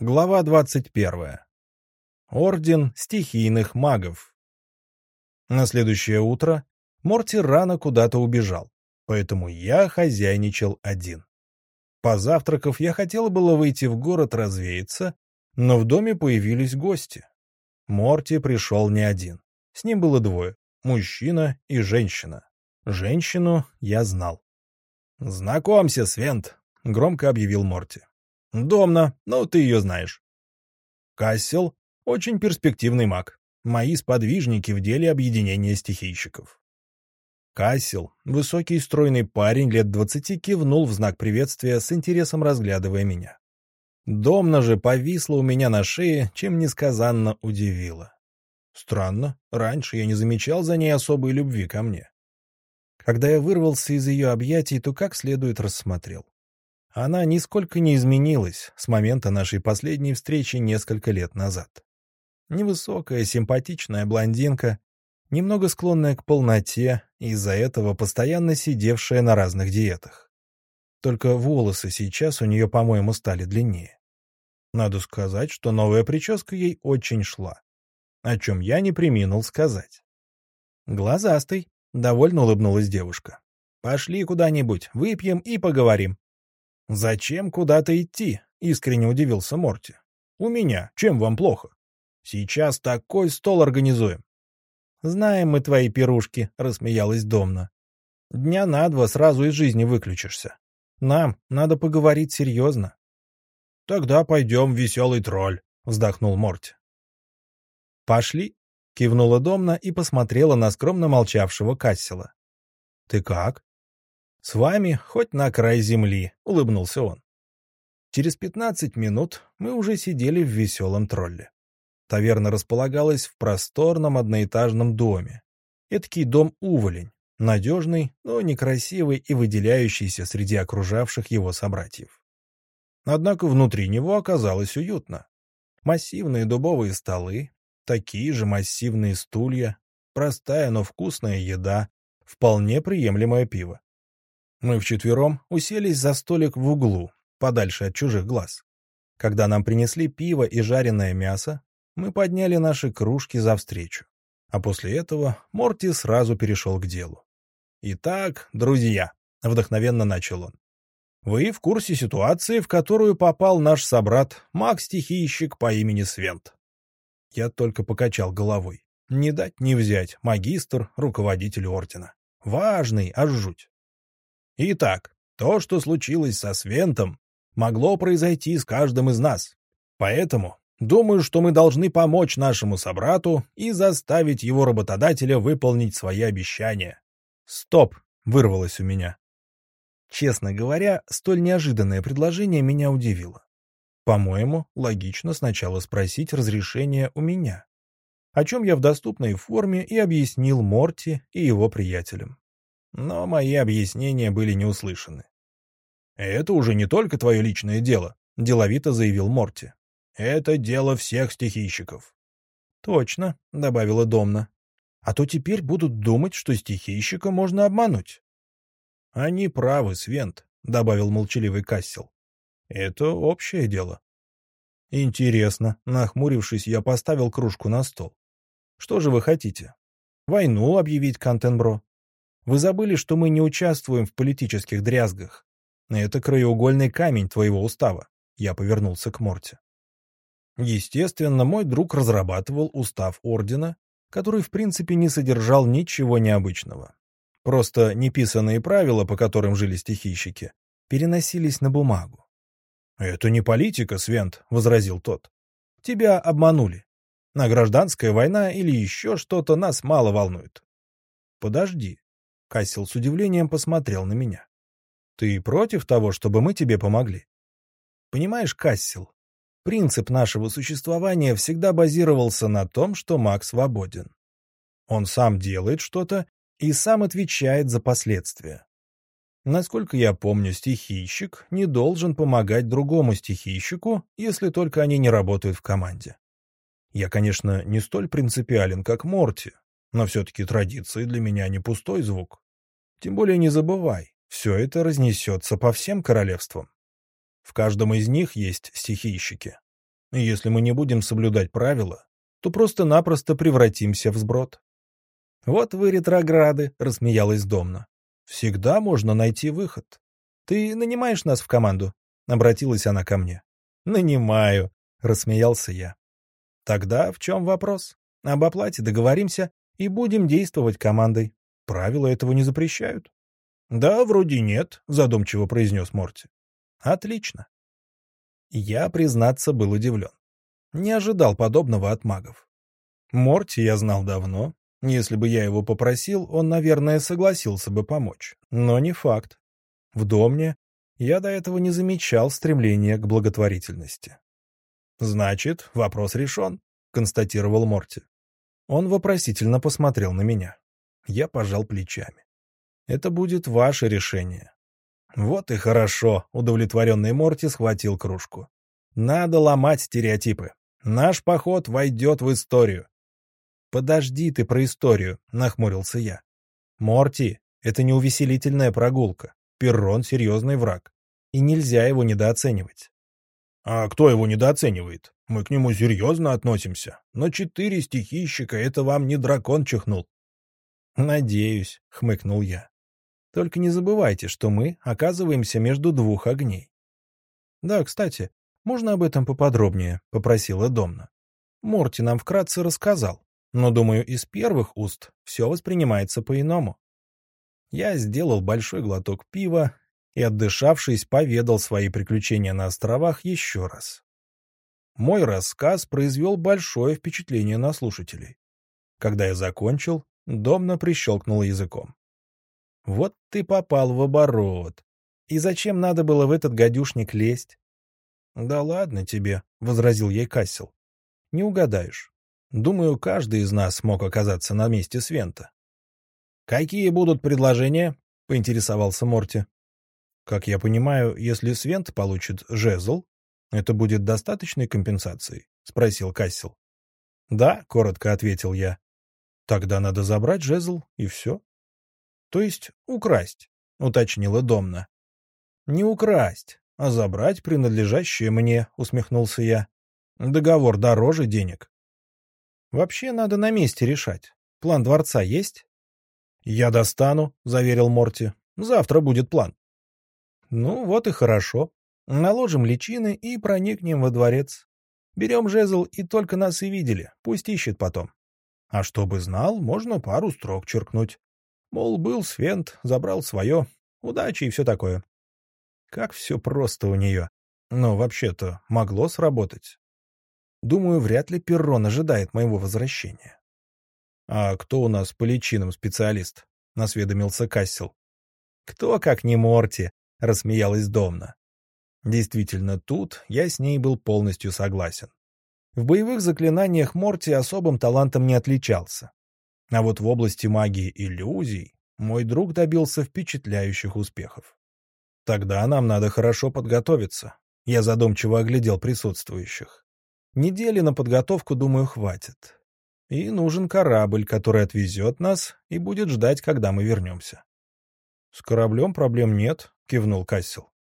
Глава 21. Орден стихийных магов. На следующее утро Морти рано куда-то убежал, поэтому я хозяйничал один. Позавтракав, я хотел было выйти в город развеяться, но в доме появились гости. Морти пришел не один. С ним было двое — мужчина и женщина. Женщину я знал. «Знакомься, Свент», — громко объявил Морти. Домна, ну ты ее знаешь. Кассел — очень перспективный маг. Мои сподвижники в деле объединения стихийщиков. Кассел, высокий стройный парень лет двадцати, кивнул в знак приветствия с интересом разглядывая меня. Домна же повисла у меня на шее, чем несказанно удивила. Странно, раньше я не замечал за ней особой любви ко мне. Когда я вырвался из ее объятий, то как следует рассмотрел. Она нисколько не изменилась с момента нашей последней встречи несколько лет назад. Невысокая, симпатичная блондинка, немного склонная к полноте из-за этого постоянно сидевшая на разных диетах. Только волосы сейчас у нее, по-моему, стали длиннее. Надо сказать, что новая прическа ей очень шла, о чем я не приминул сказать. «Глазастый», — довольно улыбнулась девушка. «Пошли куда-нибудь, выпьем и поговорим». «Зачем куда-то идти?» — искренне удивился Морти. «У меня. Чем вам плохо? Сейчас такой стол организуем». «Знаем мы твои пирушки», — рассмеялась Домна. «Дня на два сразу из жизни выключишься. Нам надо поговорить серьезно». «Тогда пойдем, веселый тролль», — вздохнул Морти. «Пошли», — кивнула Домна и посмотрела на скромно молчавшего Кассела. «Ты как?» «С вами хоть на край земли», — улыбнулся он. Через пятнадцать минут мы уже сидели в веселом тролле. Таверна располагалась в просторном одноэтажном доме. Эдакий дом-уволень, надежный, но некрасивый и выделяющийся среди окружавших его собратьев. Однако внутри него оказалось уютно. Массивные дубовые столы, такие же массивные стулья, простая, но вкусная еда, вполне приемлемое пиво. Мы вчетвером уселись за столик в углу, подальше от чужих глаз. Когда нам принесли пиво и жареное мясо, мы подняли наши кружки за встречу. А после этого Морти сразу перешел к делу. «Итак, друзья», — вдохновенно начал он, — «вы в курсе ситуации, в которую попал наш собрат, маг-стихийщик по имени Свент». Я только покачал головой. Не дать не взять, магистр, руководитель ордена. Важный, аж жуть. Итак, то, что случилось со Свентом, могло произойти с каждым из нас. Поэтому думаю, что мы должны помочь нашему собрату и заставить его работодателя выполнить свои обещания. «Стоп!» — вырвалось у меня. Честно говоря, столь неожиданное предложение меня удивило. По-моему, логично сначала спросить разрешения у меня, о чем я в доступной форме и объяснил Морти и его приятелям. Но мои объяснения были не услышаны. «Это уже не только твое личное дело», — деловито заявил Морти. «Это дело всех стихийщиков». «Точно», — добавила Домна. «А то теперь будут думать, что стихийщика можно обмануть». «Они правы, Свент», — добавил молчаливый Кассел. «Это общее дело». «Интересно», — нахмурившись, я поставил кружку на стол. «Что же вы хотите? Войну объявить Кантенбро? Вы забыли, что мы не участвуем в политических дрязгах. Это краеугольный камень твоего устава. Я повернулся к Морте. Естественно, мой друг разрабатывал устав Ордена, который в принципе не содержал ничего необычного. Просто неписанные правила, по которым жили стихийщики, переносились на бумагу. «Это не политика, Свент», — возразил тот. «Тебя обманули. На гражданская война или еще что-то нас мало волнует». «Подожди. Кассел с удивлением посмотрел на меня. «Ты против того, чтобы мы тебе помогли?» «Понимаешь, Кассел, принцип нашего существования всегда базировался на том, что маг свободен. Он сам делает что-то и сам отвечает за последствия. Насколько я помню, стихийщик не должен помогать другому стихийщику, если только они не работают в команде. Я, конечно, не столь принципиален, как Морти, но все-таки традиции для меня не пустой звук. Тем более не забывай, все это разнесется по всем королевствам. В каждом из них есть стихийщики. И если мы не будем соблюдать правила, то просто-напросто превратимся в сброд. «Вот вы ретрограды», — рассмеялась Домна. «Всегда можно найти выход. Ты нанимаешь нас в команду?» — обратилась она ко мне. «Нанимаю», — рассмеялся я. «Тогда в чем вопрос? Об оплате договоримся и будем действовать командой. Правила этого не запрещают». «Да, вроде нет», — задумчиво произнес Морти. «Отлично». Я, признаться, был удивлен. Не ожидал подобного от магов. Морти я знал давно, если бы я его попросил, он, наверное, согласился бы помочь. Но не факт. В Домне я до этого не замечал стремления к благотворительности. «Значит, вопрос решен», — констатировал Морти. Он вопросительно посмотрел на меня. Я пожал плечами. «Это будет ваше решение». «Вот и хорошо», — удовлетворенный Морти схватил кружку. «Надо ломать стереотипы. Наш поход войдет в историю. «Подожди ты про историю», — нахмурился я. «Морти, это не увеселительная прогулка. Перрон — серьезный враг. И нельзя его недооценивать». «А кто его недооценивает? Мы к нему серьезно относимся. Но четыре стихийщика — это вам не дракон чихнул». «Надеюсь», — хмыкнул я. «Только не забывайте, что мы оказываемся между двух огней». «Да, кстати, можно об этом поподробнее?» — попросила Домна. Морти нам вкратце рассказал, но, думаю, из первых уст все воспринимается по-иному. Я сделал большой глоток пива и, отдышавшись, поведал свои приключения на островах еще раз. Мой рассказ произвел большое впечатление на слушателей. Когда я закончил, Домна прищелкнула языком. «Вот ты попал в оборот. И зачем надо было в этот гадюшник лезть?» «Да ладно тебе», — возразил ей Кассел. «Не угадаешь. Думаю, каждый из нас мог оказаться на месте Свента. «Какие будут предложения?» — поинтересовался Морти. «Как я понимаю, если Свент получит жезл, это будет достаточной компенсацией?» — спросил Кассел. «Да», — коротко ответил я. «Тогда надо забрать жезл, и все». «То есть украсть», — уточнила Домна. «Не украсть, а забрать принадлежащее мне», — усмехнулся я. «Договор дороже денег». Вообще надо на месте решать. План дворца есть? Я достану, заверил Морти. Завтра будет план. Ну, вот и хорошо. Наложим личины и проникнем во дворец. Берем жезл, и только нас и видели. Пусть ищет потом. А чтобы знал, можно пару строк черкнуть. Мол, был Свент, забрал свое. Удачи и все такое. Как все просто у нее. Но вообще-то могло сработать. Думаю, вряд ли Перрон ожидает моего возвращения. — А кто у нас по личинам специалист? — насведомился Кассел. — Кто, как не Морти, — рассмеялась Домна. Действительно, тут я с ней был полностью согласен. В боевых заклинаниях Морти особым талантом не отличался. А вот в области магии иллюзий мой друг добился впечатляющих успехов. Тогда нам надо хорошо подготовиться. Я задумчиво оглядел присутствующих. Недели на подготовку, думаю, хватит. И нужен корабль, который отвезет нас и будет ждать, когда мы вернемся. — С кораблем проблем нет, — кивнул Кассел. —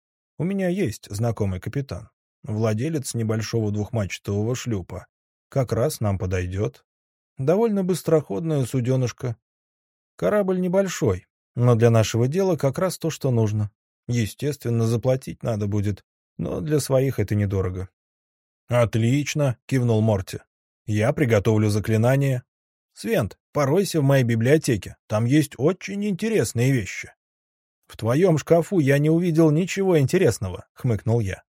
У меня есть знакомый капитан, владелец небольшого двухмачтового шлюпа. Как раз нам подойдет. Довольно быстроходная суденышка. Корабль небольшой, но для нашего дела как раз то, что нужно. Естественно, заплатить надо будет, но для своих это недорого. «Отлично», — кивнул Морти. «Я приготовлю заклинание. Свент, поройся в моей библиотеке, там есть очень интересные вещи». «В твоем шкафу я не увидел ничего интересного», — хмыкнул я.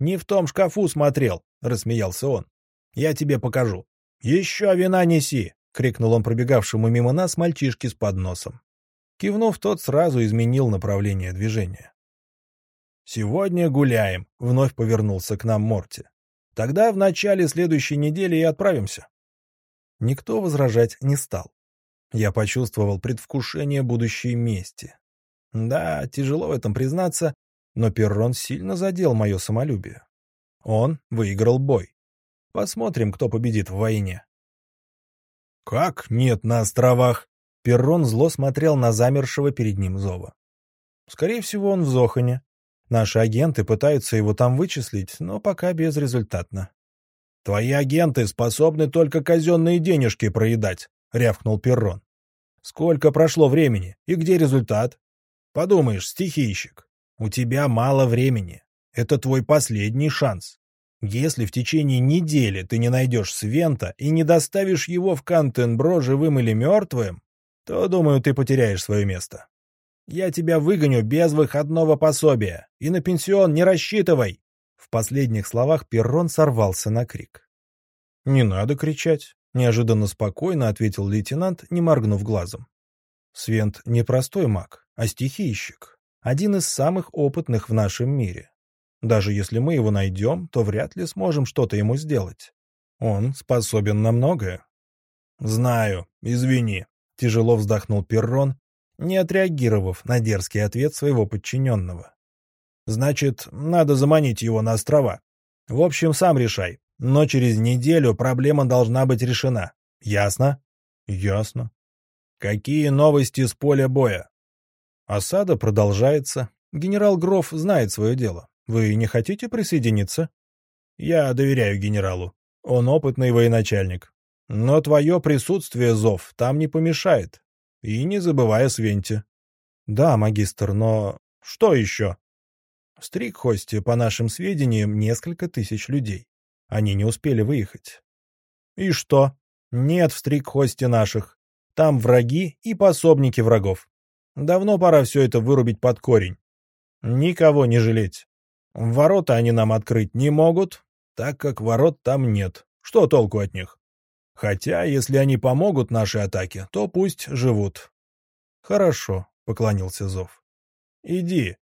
«Не в том шкафу смотрел», — рассмеялся он. «Я тебе покажу». «Еще вина неси!» — крикнул он пробегавшему мимо нас мальчишке с подносом. Кивнув, тот сразу изменил направление движения. «Сегодня гуляем», — вновь повернулся к нам Морти. Тогда в начале следующей недели и отправимся. Никто возражать не стал. Я почувствовал предвкушение будущей мести. Да, тяжело в этом признаться, но Перрон сильно задел мое самолюбие. Он выиграл бой. Посмотрим, кто победит в войне. «Как нет на островах?» Перрон зло смотрел на замершего перед ним Зова. «Скорее всего, он в Зохане. Наши агенты пытаются его там вычислить, но пока безрезультатно. «Твои агенты способны только казенные денежки проедать», — рявкнул Перрон. «Сколько прошло времени? И где результат?» «Подумаешь, стихийщик, у тебя мало времени. Это твой последний шанс. Если в течение недели ты не найдешь Свента и не доставишь его в Кантенбро живым или мертвым, то, думаю, ты потеряешь свое место. Я тебя выгоню без выходного пособия, и на пенсион не рассчитывай!» В последних словах Перрон сорвался на крик. «Не надо кричать», — неожиданно спокойно ответил лейтенант, не моргнув глазом. «Свент не простой маг, а стихийщик, один из самых опытных в нашем мире. Даже если мы его найдем, то вряд ли сможем что-то ему сделать. Он способен на многое. «Знаю, извини», — тяжело вздохнул Перрон, не отреагировав на дерзкий ответ своего подчиненного. «Значит, надо заманить его на острова. В общем, сам решай, но через неделю проблема должна быть решена. Ясно?» «Ясно». «Какие новости с поля боя?» Осада продолжается. Генерал Гроф знает свое дело. Вы не хотите присоединиться? Я доверяю генералу. Он опытный военачальник. Но твое присутствие, Зов, там не помешает. И не забывай о Свенте. Да, магистр, но... Что еще? В Стрикхосте, по нашим сведениям, несколько тысяч людей. Они не успели выехать. И что? Нет в Стрикхосте наших. Там враги и пособники врагов. Давно пора все это вырубить под корень. Никого не жалеть. Ворота они нам открыть не могут, так как ворот там нет. Что толку от них? Хотя, если они помогут нашей атаке, то пусть живут. Хорошо, поклонился Зов. Иди.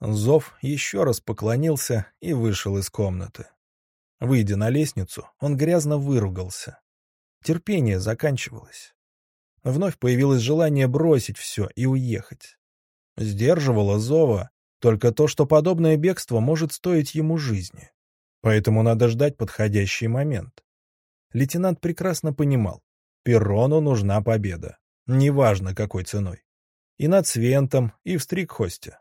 Зов еще раз поклонился и вышел из комнаты. Выйдя на лестницу, он грязно выругался. Терпение заканчивалось. Вновь появилось желание бросить все и уехать. Сдерживало Зова только то, что подобное бегство может стоить ему жизни. Поэтому надо ждать подходящий момент. Лейтенант прекрасно понимал, Перрону нужна победа, неважно какой ценой. И над Свентом, и в Стрикхосте.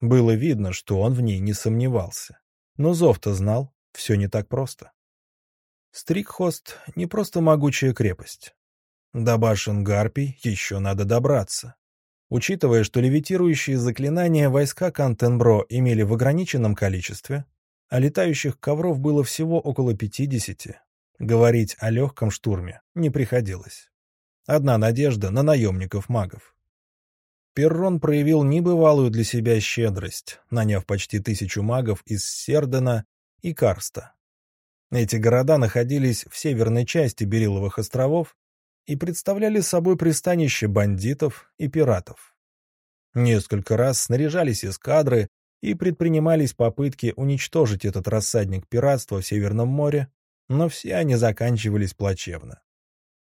Было видно, что он в ней не сомневался. Но Зов-то знал, все не так просто. Стрикхост — не просто могучая крепость. До башен Гарпий еще надо добраться. Учитывая, что левитирующие заклинания войска Кантенбро имели в ограниченном количестве, а летающих ковров было всего около 50, говорить о легком штурме не приходилось. Одна надежда на наемников-магов. Перрон проявил небывалую для себя щедрость, наняв почти тысячу магов из Сердена и Карста. Эти города находились в северной части Бериловых островов и представляли собой пристанище бандитов и пиратов. Несколько раз снаряжались эскадры и предпринимались попытки уничтожить этот рассадник пиратства в Северном море, но все они заканчивались плачевно.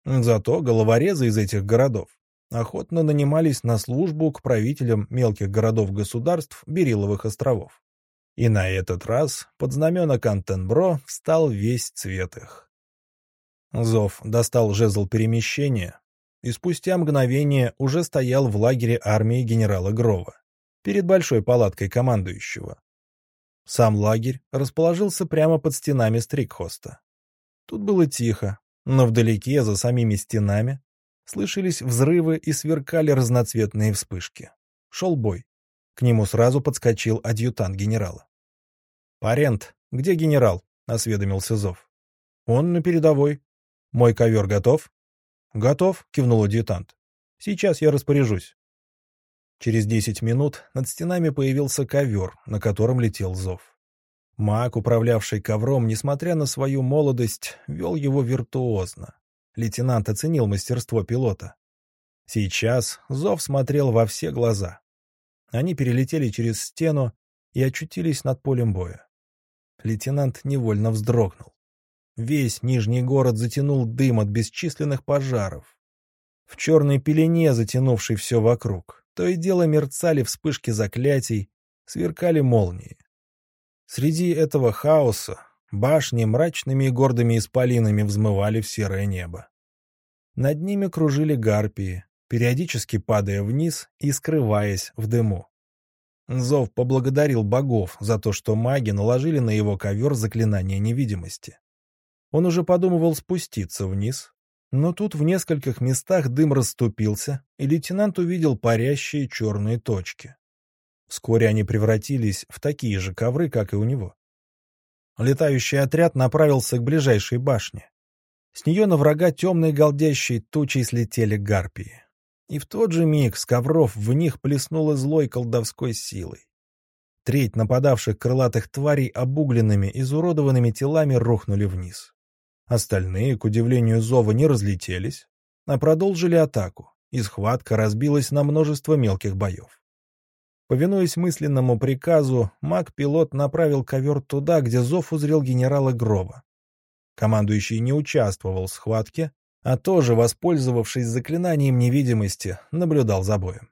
Зато головорезы из этих городов охотно нанимались на службу к правителям мелких городов-государств Бериловых островов. И на этот раз под знамена Кантенбро встал весь цвет их. Зов достал жезл перемещения и спустя мгновение уже стоял в лагере армии генерала Грова, перед большой палаткой командующего. Сам лагерь расположился прямо под стенами Стрикхоста. Тут было тихо, но вдалеке, за самими стенами, слышались взрывы и сверкали разноцветные вспышки. Шел бой. К нему сразу подскочил адъютант генерала. «Парент, где генерал?» — осведомился Зов. «Он на передовой», «Мой ковер готов?» «Готов», — кивнул адъютант. «Сейчас я распоряжусь». Через десять минут над стенами появился ковер, на котором летел зов. Маг, управлявший ковром, несмотря на свою молодость, вел его виртуозно. Лейтенант оценил мастерство пилота. Сейчас зов смотрел во все глаза. Они перелетели через стену и очутились над полем боя. Лейтенант невольно вздрогнул. Весь Нижний город затянул дым от бесчисленных пожаров. В черной пелене, затянувшей все вокруг, то и дело мерцали вспышки заклятий, сверкали молнии. Среди этого хаоса башни мрачными и гордыми исполинами взмывали в серое небо. Над ними кружили гарпии, периодически падая вниз и скрываясь в дыму. Зов поблагодарил богов за то, что маги наложили на его ковер заклинание невидимости. Он уже подумывал спуститься вниз, но тут в нескольких местах дым расступился, и лейтенант увидел парящие черные точки. Вскоре они превратились в такие же ковры, как и у него. Летающий отряд направился к ближайшей башне. С нее на врага темной голдящей тучей слетели гарпии. И в тот же миг с ковров в них плеснуло злой колдовской силой. Треть нападавших крылатых тварей обугленными, изуродованными телами рухнули вниз. Остальные, к удивлению Зова, не разлетелись, а продолжили атаку, и схватка разбилась на множество мелких боев. Повинуясь мысленному приказу, маг-пилот направил ковер туда, где Зов узрел генерала Грова. Командующий не участвовал в схватке, а тоже, воспользовавшись заклинанием невидимости, наблюдал за боем.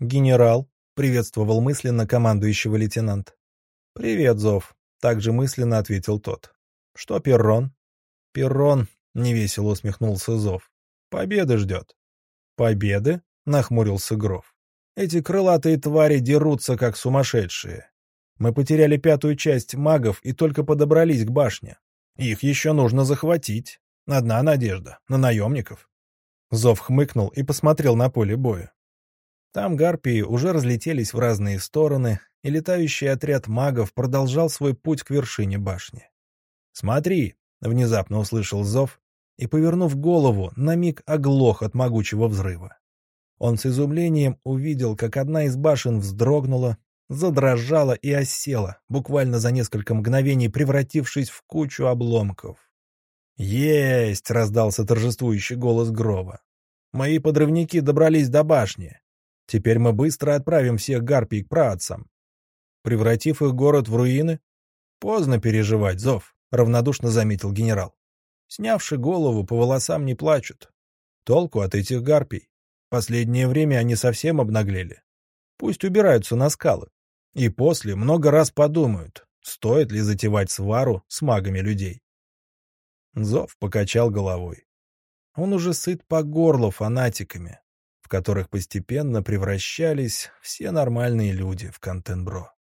«Генерал», — приветствовал мысленно командующего лейтенант. «Привет, Зов», — также мысленно ответил тот. «Что Перрон?» «Перрон», — невесело усмехнулся Зов. «Победы ждет». «Победы?» — нахмурился Гров. Эти крылатые твари дерутся, как сумасшедшие. Мы потеряли пятую часть магов и только подобрались к башне. Их еще нужно захватить. Одна надежда — на наемников. Зов хмыкнул и посмотрел на поле боя. Там гарпии уже разлетелись в разные стороны, и летающий отряд магов продолжал свой путь к вершине башни. «Смотри!» — внезапно услышал Зов и, повернув голову, на миг оглох от могучего взрыва. Он с изумлением увидел, как одна из башен вздрогнула, задрожала и осела, буквально за несколько мгновений превратившись в кучу обломков. «Есть!» — раздался торжествующий голос Грова. «Мои подрывники добрались до башни. Теперь мы быстро отправим всех гарпий к праотцам. Превратив их город в руины? Поздно переживать, Зов», — равнодушно заметил генерал. Снявши голову, по волосам не плачут. Толку от этих гарпий. Последнее время они совсем обнаглели. Пусть убираются на скалы. И после много раз подумают, стоит ли затевать свару с магами людей. Зов покачал головой. Он уже сыт по горлу фанатиками, в которых постепенно превращались все нормальные люди в Контенбро.